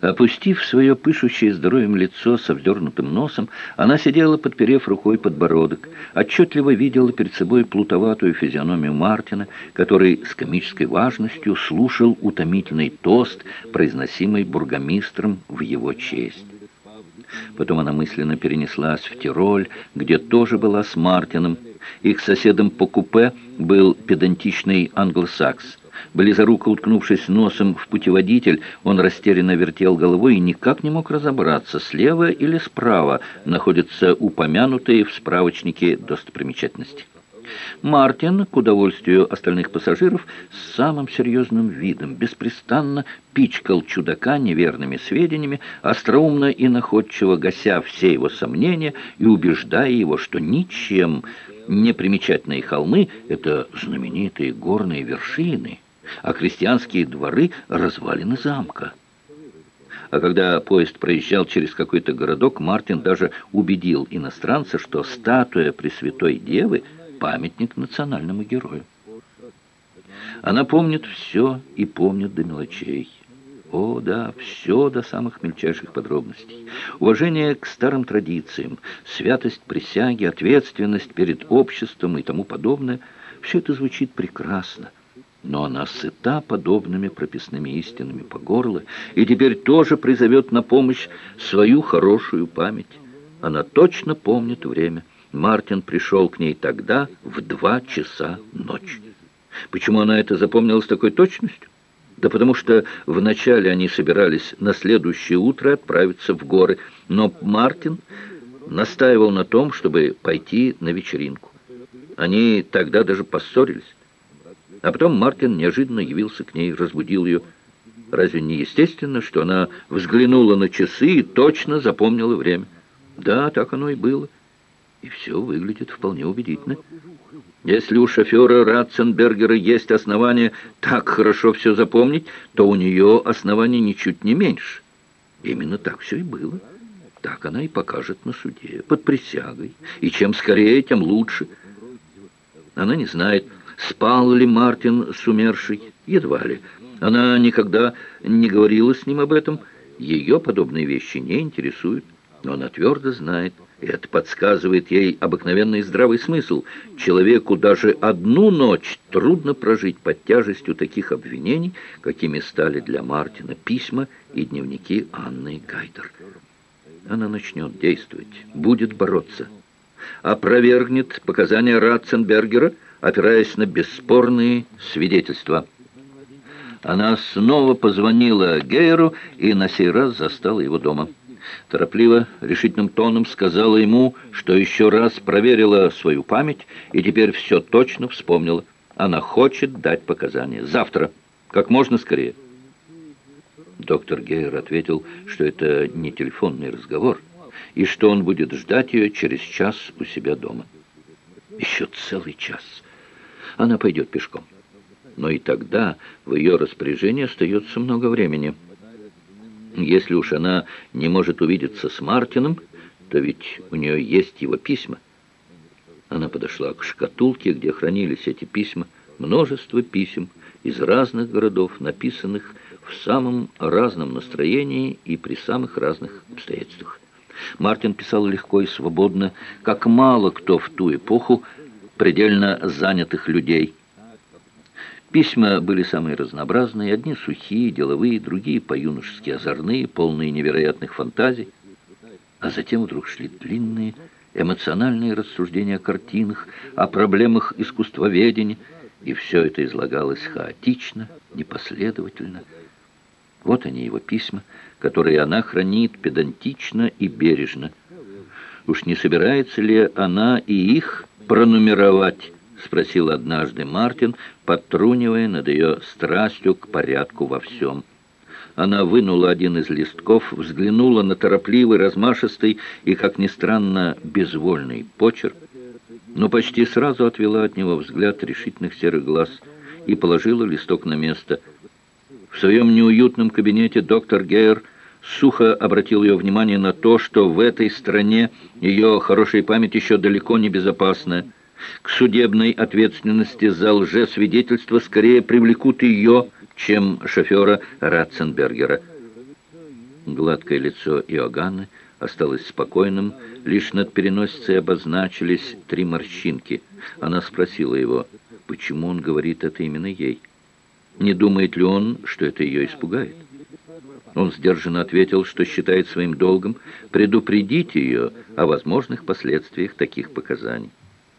Опустив свое пышущее здоровьем лицо со вздернутым носом, она сидела, подперев рукой подбородок, отчетливо видела перед собой плутоватую физиономию Мартина, который с комической важностью слушал утомительный тост, произносимый бургомистром в его честь. Потом она мысленно перенеслась в Тироль, где тоже была с Мартином. Их соседом по купе был педантичный англосакс. Близоруко уткнувшись носом в путеводитель, он растерянно вертел головой и никак не мог разобраться, слева или справа находятся упомянутые в справочнике достопримечательности. Мартин, к удовольствию остальных пассажиров, с самым серьезным видом, беспрестанно пичкал чудака неверными сведениями, остроумно и находчиво гася все его сомнения и убеждая его, что ничем непримечательные холмы — это знаменитые горные вершины — а крестьянские дворы — развалины замка. А когда поезд проезжал через какой-то городок, Мартин даже убедил иностранца, что статуя Пресвятой Девы — памятник национальному герою. Она помнит все и помнит до мелочей. О, да, все до самых мельчайших подробностей. Уважение к старым традициям, святость присяги, ответственность перед обществом и тому подобное — все это звучит прекрасно но она сыта подобными прописными истинами по горло и теперь тоже призовет на помощь свою хорошую память. Она точно помнит время. Мартин пришел к ней тогда в два часа ночи. Почему она это запомнила с такой точностью? Да потому что вначале они собирались на следующее утро отправиться в горы, но Мартин настаивал на том, чтобы пойти на вечеринку. Они тогда даже поссорились. А потом Мартин неожиданно явился к ней, разбудил ее. Разве не естественно, что она взглянула на часы и точно запомнила время? Да, так оно и было. И все выглядит вполне убедительно. Если у шофера Ратценбергера есть основания так хорошо все запомнить, то у нее оснований ничуть не меньше. Именно так все и было. Так она и покажет на суде, под присягой. И чем скорее, тем лучше. Она не знает, Спал ли Мартин с умершей? Едва ли. Она никогда не говорила с ним об этом. Ее подобные вещи не интересуют. Но она твердо знает, и это подсказывает ей обыкновенный здравый смысл. Человеку даже одну ночь трудно прожить под тяжестью таких обвинений, какими стали для Мартина письма и дневники Анны Гайдер. Она начнет действовать, будет бороться. Опровергнет показания Ратценбергера – опираясь на бесспорные свидетельства. Она снова позвонила Гейеру и на сей раз застала его дома. Торопливо, решительным тоном сказала ему, что еще раз проверила свою память и теперь все точно вспомнила. Она хочет дать показания. Завтра, как можно скорее. Доктор Гейер ответил, что это не телефонный разговор, и что он будет ждать ее через час у себя дома. Еще целый час она пойдет пешком. Но и тогда в ее распоряжении остается много времени. Если уж она не может увидеться с Мартином, то ведь у нее есть его письма. Она подошла к шкатулке, где хранились эти письма, множество писем из разных городов, написанных в самом разном настроении и при самых разных обстоятельствах. Мартин писал легко и свободно, как мало кто в ту эпоху предельно занятых людей. Письма были самые разнообразные, одни сухие, деловые, другие по-юношески озорные, полные невероятных фантазий. А затем вдруг шли длинные, эмоциональные рассуждения о картинах, о проблемах искусствоведения, и все это излагалось хаотично, непоследовательно. Вот они, его письма, которые она хранит педантично и бережно. Уж не собирается ли она и их пронумеровать?» — спросил однажды Мартин, подтрунивая над ее страстью к порядку во всем. Она вынула один из листков, взглянула на торопливый, размашистый и, как ни странно, безвольный почерк, но почти сразу отвела от него взгляд решительных серых глаз и положила листок на место. В своем неуютном кабинете доктор Гейер сухо обратил ее внимание на то, что в этой стране ее хорошая память еще далеко не безопасна. К судебной ответственности за лжесвидетельство скорее привлекут ее, чем шофера Ратценбергера. Гладкое лицо Иоганны осталось спокойным, лишь над переносицей обозначились три морщинки. Она спросила его, почему он говорит это именно ей. Не думает ли он, что это ее испугает? Он сдержанно ответил, что считает своим долгом предупредить ее о возможных последствиях таких показаний.